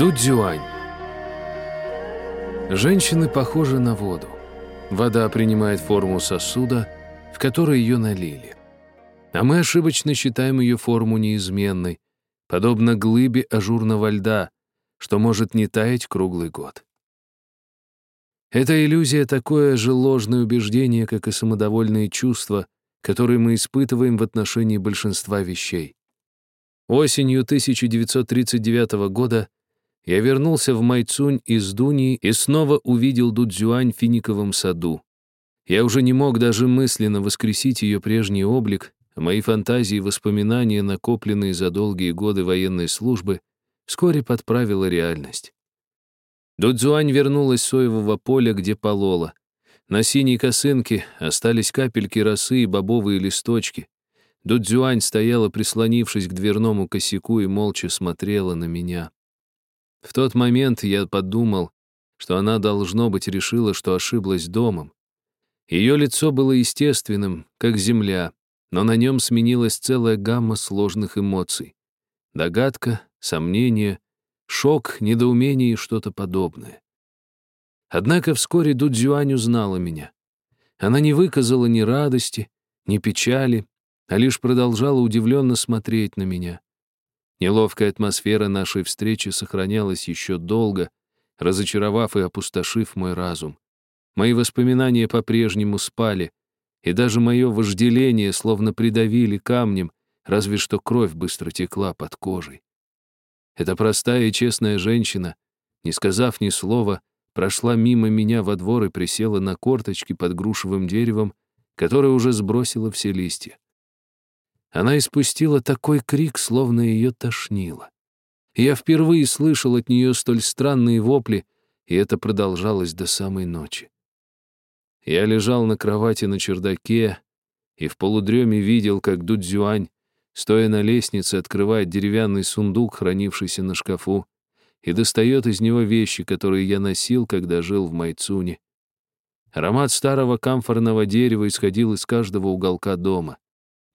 Дудзюань. Женщины похожи на воду. Вода принимает форму сосуда, в который ее налили. А мы ошибочно считаем ее форму неизменной, подобно глыбе ажурного льда, что может не таять круглый год. Эта иллюзия — такое же ложное убеждение, как и самодовольные чувства, которые мы испытываем в отношении большинства вещей. Осенью 1939 года я вернулся в Майцунь из Дуни и снова увидел Дудзюань в финиковом саду. Я уже не мог даже мысленно воскресить ее прежний облик, а мои фантазии и воспоминания, накопленные за долгие годы военной службы, вскоре подправила реальность. Дудзюань вернулась с соевого поля, где полола. На синей косынке остались капельки росы и бобовые листочки. Дудзюань стояла, прислонившись к дверному косяку, и молча смотрела на меня. В тот момент я подумал, что она, должно быть, решила, что ошиблась домом. Ее лицо было естественным, как земля, но на нем сменилась целая гамма сложных эмоций. Догадка, сомнение, шок, недоумение и что-то подобное. Однако вскоре Дудзюань узнала меня. Она не выказала ни радости, ни печали, а лишь продолжала удивленно смотреть на меня. Неловкая атмосфера нашей встречи сохранялась еще долго, разочаровав и опустошив мой разум. Мои воспоминания по-прежнему спали, и даже мое вожделение словно придавили камнем, разве что кровь быстро текла под кожей. Эта простая и честная женщина, не сказав ни слова, прошла мимо меня во двор и присела на корточки под грушевым деревом, которое уже сбросило все листья. Она испустила такой крик, словно ее тошнило. Я впервые слышал от нее столь странные вопли, и это продолжалось до самой ночи. Я лежал на кровати на чердаке и в полудреме видел, как Дудзюань, стоя на лестнице, открывает деревянный сундук, хранившийся на шкафу, и достает из него вещи, которые я носил, когда жил в Майцуне. Аромат старого камфорного дерева исходил из каждого уголка дома.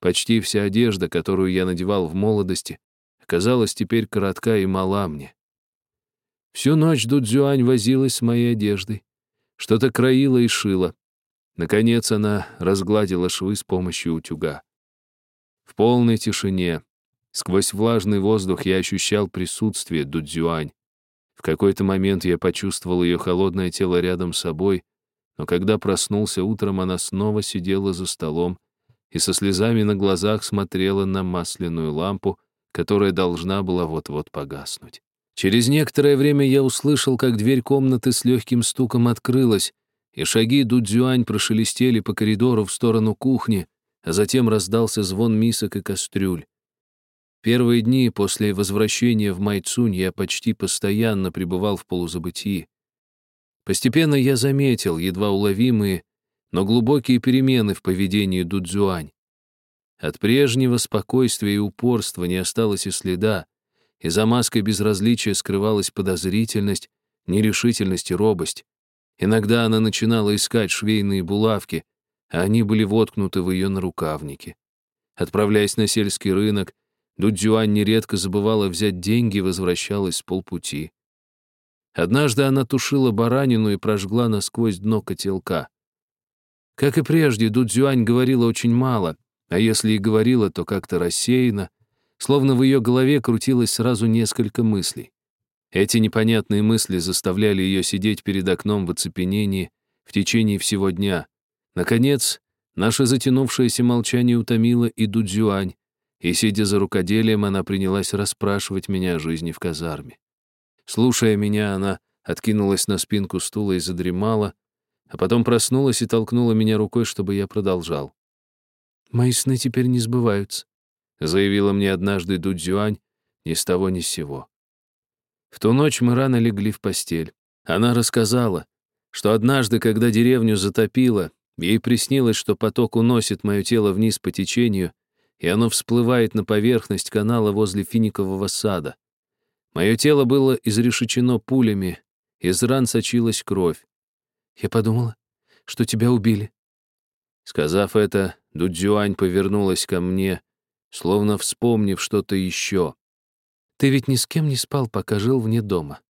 Почти вся одежда, которую я надевал в молодости, оказалась теперь коротка и мала мне. Всю ночь Дудзюань возилась с моей одеждой, что-то краила и шила. Наконец она разгладила швы с помощью утюга. В полной тишине, сквозь влажный воздух я ощущал присутствие Дудзюань. В какой-то момент я почувствовал ее холодное тело рядом с собой, но когда проснулся утром, она снова сидела за столом, и со слезами на глазах смотрела на масляную лампу, которая должна была вот-вот погаснуть. Через некоторое время я услышал, как дверь комнаты с легким стуком открылась, и шаги Дудзюань прошелестели по коридору в сторону кухни, а затем раздался звон мисок и кастрюль. Первые дни после возвращения в Майцунь я почти постоянно пребывал в полузабытии. Постепенно я заметил едва уловимые но глубокие перемены в поведении Дудзюань. От прежнего спокойствия и упорства не осталось и следа, и за маской безразличия скрывалась подозрительность, нерешительность и робость. Иногда она начинала искать швейные булавки, а они были воткнуты в ее нарукавники. Отправляясь на сельский рынок, Дудзюань нередко забывала взять деньги и возвращалась с полпути. Однажды она тушила баранину и прожгла насквозь дно котелка. Как и прежде, Дудзюань говорила очень мало, а если и говорила, то как-то рассеянно, словно в ее голове крутилось сразу несколько мыслей. Эти непонятные мысли заставляли ее сидеть перед окном в оцепенении в течение всего дня. Наконец, наше затянувшееся молчание утомило и Дудзюань, и, сидя за рукоделием, она принялась расспрашивать меня о жизни в казарме. Слушая меня, она откинулась на спинку стула и задремала, а потом проснулась и толкнула меня рукой, чтобы я продолжал. «Мои сны теперь не сбываются», — заявила мне однажды Дудзюань ни с того ни с сего. В ту ночь мы рано легли в постель. Она рассказала, что однажды, когда деревню затопило, ей приснилось, что поток уносит мое тело вниз по течению, и оно всплывает на поверхность канала возле финикового сада. Мое тело было изрешечено пулями, из ран сочилась кровь. Я подумала, что тебя убили». Сказав это, Дудзюань повернулась ко мне, словно вспомнив что-то еще. Ты ведь ни с кем не спал, пока жил вне дома.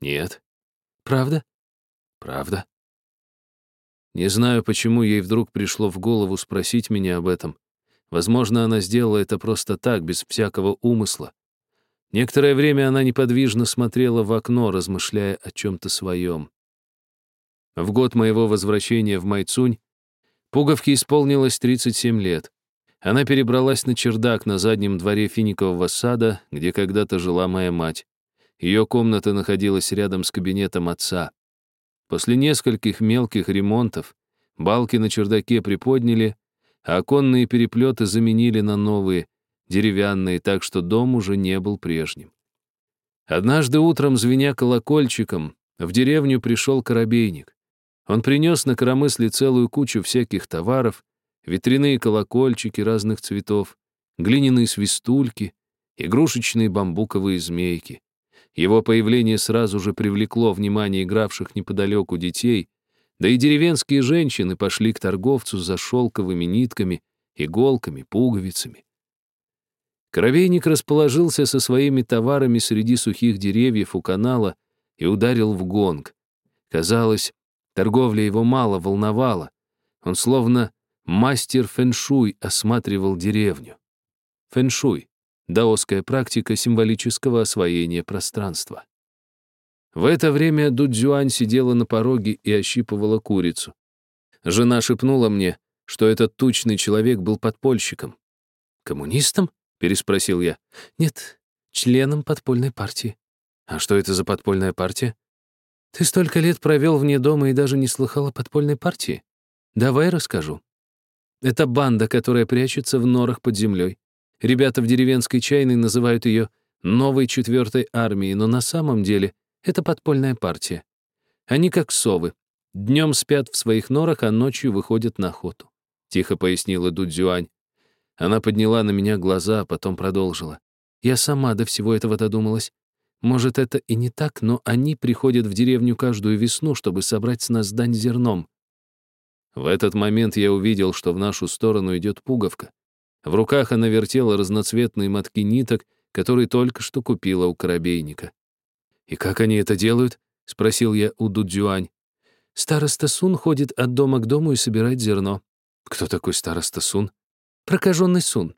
Нет. Правда? Правда. Не знаю, почему ей вдруг пришло в голову спросить меня об этом. Возможно, она сделала это просто так, без всякого умысла. Некоторое время она неподвижно смотрела в окно, размышляя о чем-то своем. В год моего возвращения в Майцунь Пуговке исполнилось 37 лет. Она перебралась на чердак на заднем дворе финикового сада, где когда-то жила моя мать. Ее комната находилась рядом с кабинетом отца. После нескольких мелких ремонтов балки на чердаке приподняли, а оконные переплеты заменили на новые, деревянные, так что дом уже не был прежним. Однажды утром, звеня колокольчиком, в деревню пришел коробейник. Он принес на коромысле целую кучу всяких товаров, ветряные колокольчики разных цветов, глиняные свистульки, игрушечные бамбуковые змейки. Его появление сразу же привлекло внимание игравших неподалеку детей, да и деревенские женщины пошли к торговцу за шелковыми нитками, иголками, пуговицами. Коровейник расположился со своими товарами среди сухих деревьев у канала и ударил в гонг. Казалось, торговля его мало волновала. Он словно мастер фэншуй осматривал деревню. Фэншуй — даосская практика символического освоения пространства. В это время Дудзюань сидела на пороге и ощипывала курицу. Жена шепнула мне, что этот тучный человек был подпольщиком. «Коммунистом?» переспросил я. Нет, членом подпольной партии. А что это за подпольная партия? Ты столько лет провел вне дома и даже не слыхал о подпольной партии? Давай расскажу. Это банда, которая прячется в норах под землей. Ребята в деревенской чайной называют ее новой четвертой армией, но на самом деле это подпольная партия. Они как совы. Днем спят в своих норах, а ночью выходят на охоту. Тихо пояснила Дудзюань. Она подняла на меня глаза, а потом продолжила. Я сама до всего этого додумалась. Может, это и не так, но они приходят в деревню каждую весну, чтобы собрать с нас дань зерном. В этот момент я увидел, что в нашу сторону идет пуговка. В руках она вертела разноцветные мотки ниток, которые только что купила у коробейника. «И как они это делают?» — спросил я у Дудзюань. «Староста Сун ходит от дома к дому и собирает зерно». «Кто такой староста Сун?» Прокаженный Сун.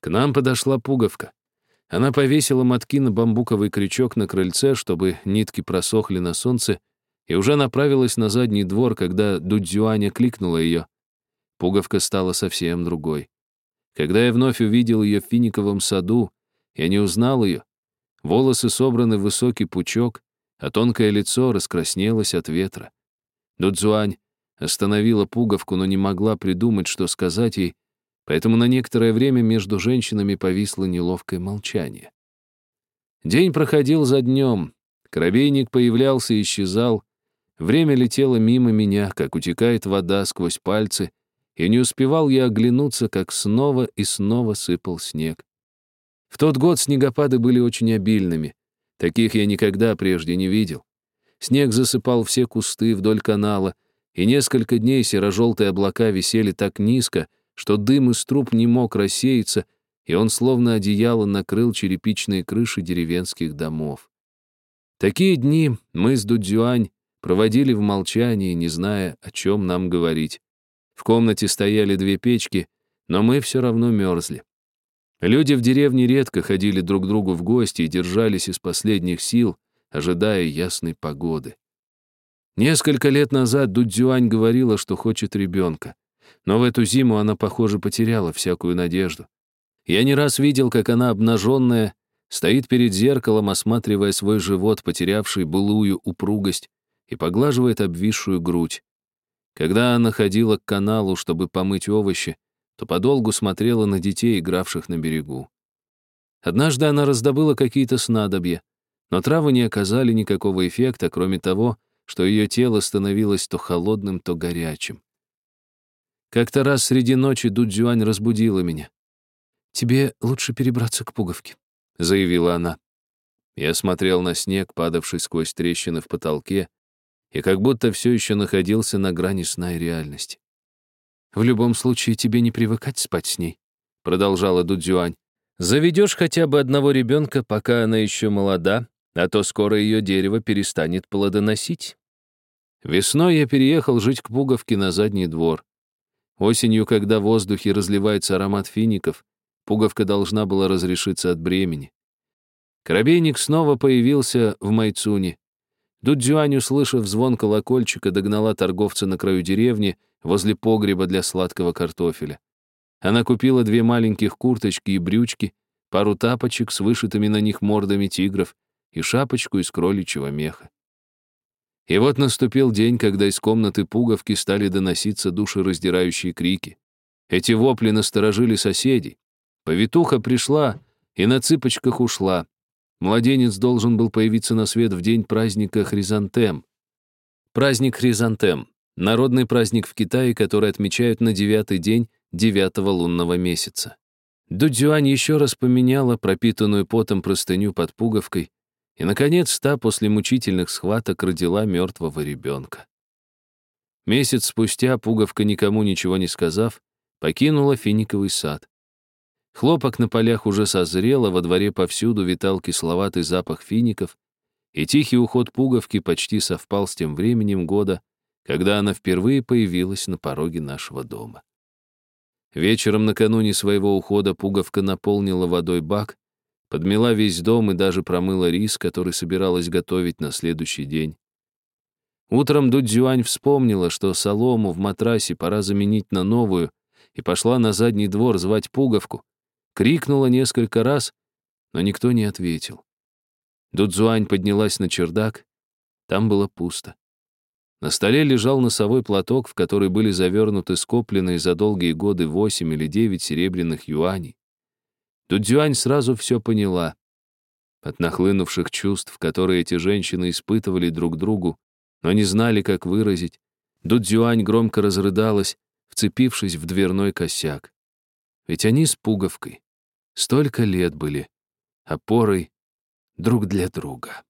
К нам подошла пуговка. Она повесила мотки на бамбуковый крючок на крыльце, чтобы нитки просохли на солнце, и уже направилась на задний двор, когда Дудзюаня кликнула ее. Пуговка стала совсем другой. Когда я вновь увидел ее в финиковом саду, я не узнал ее. Волосы собраны в высокий пучок, а тонкое лицо раскраснелось от ветра. Дудзуань остановила пуговку, но не могла придумать, что сказать ей, Поэтому на некоторое время между женщинами повисло неловкое молчание. День проходил за днем, коробейник появлялся и исчезал, время летело мимо меня, как утекает вода сквозь пальцы, и не успевал я оглянуться, как снова и снова сыпал снег. В тот год снегопады были очень обильными. Таких я никогда прежде не видел. Снег засыпал все кусты вдоль канала, и несколько дней серо-желтые облака висели так низко, что дым из труб не мог рассеяться, и он словно одеяло накрыл черепичные крыши деревенских домов. Такие дни мы с Дудзюань проводили в молчании, не зная, о чем нам говорить. В комнате стояли две печки, но мы все равно мерзли. Люди в деревне редко ходили друг к другу в гости и держались из последних сил, ожидая ясной погоды. Несколько лет назад Дудзюань говорила, что хочет ребенка. Но в эту зиму она, похоже, потеряла всякую надежду. Я не раз видел, как она, обнаженная, стоит перед зеркалом, осматривая свой живот, потерявший былую упругость, и поглаживает обвисшую грудь. Когда она ходила к каналу, чтобы помыть овощи, то подолгу смотрела на детей, игравших на берегу. Однажды она раздобыла какие-то снадобья, но травы не оказали никакого эффекта, кроме того, что ее тело становилось то холодным, то горячим. Как-то раз среди ночи Дудзюань разбудила меня. «Тебе лучше перебраться к пуговке», — заявила она. Я смотрел на снег, падавший сквозь трещины в потолке, и как будто все еще находился на грани сна и реальности. «В любом случае тебе не привыкать спать с ней», — продолжала Дудзюань. Заведешь хотя бы одного ребенка, пока она еще молода, а то скоро ее дерево перестанет плодоносить. Весной я переехал жить к Пуговке на задний двор. Осенью, когда в воздухе разливается аромат фиников, Пуговка должна была разрешиться от бремени. Коробейник снова появился в Майцуне. Дудзюань, услышав звон колокольчика, догнала торговца на краю деревни возле погреба для сладкого картофеля. Она купила две маленьких курточки и брючки, пару тапочек с вышитыми на них мордами тигров и шапочку из кроличьего меха. И вот наступил день, когда из комнаты пуговки стали доноситься душераздирающие крики. Эти вопли насторожили соседей. Повитуха пришла и на цыпочках ушла. Младенец должен был появиться на свет в день праздника Хризантем. Праздник Хризантем — народный праздник в Китае, который отмечают на девятый день девятого лунного месяца. Дудзюань еще раз поменяла пропитанную потом простыню под пуговкой, и, наконец, та после мучительных схваток родила мертвого ребенка. Месяц спустя пуговка, никому ничего не сказав, покинула финиковый сад. Хлопок на полях уже созрел, а во дворе повсюду витал кисловатый запах фиников, и тихий уход пуговки почти совпал с тем временем года, когда она впервые появилась на пороге нашего дома. Вечером накануне своего ухода пуговка наполнила водой бак, подмела весь дом и даже промыла рис, который собиралась готовить на следующий день. Утром Дудзюань вспомнила, что солому в матрасе пора заменить на новую, и пошла на задний двор звать пуговку. Крикнула несколько раз, но никто не ответил. Дудзюань поднялась на чердак. Там было пусто. На столе лежал носовой платок, в который были завернуты скопленные за долгие годы восемь или девять серебряных юаней. Дудзюань сразу все поняла. От нахлынувших чувств, которые эти женщины испытывали друг другу, но не знали, как выразить, Дудзюань громко разрыдалась, вцепившись в дверной косяк. Ведь они с пуговкой столько лет были опорой друг для друга.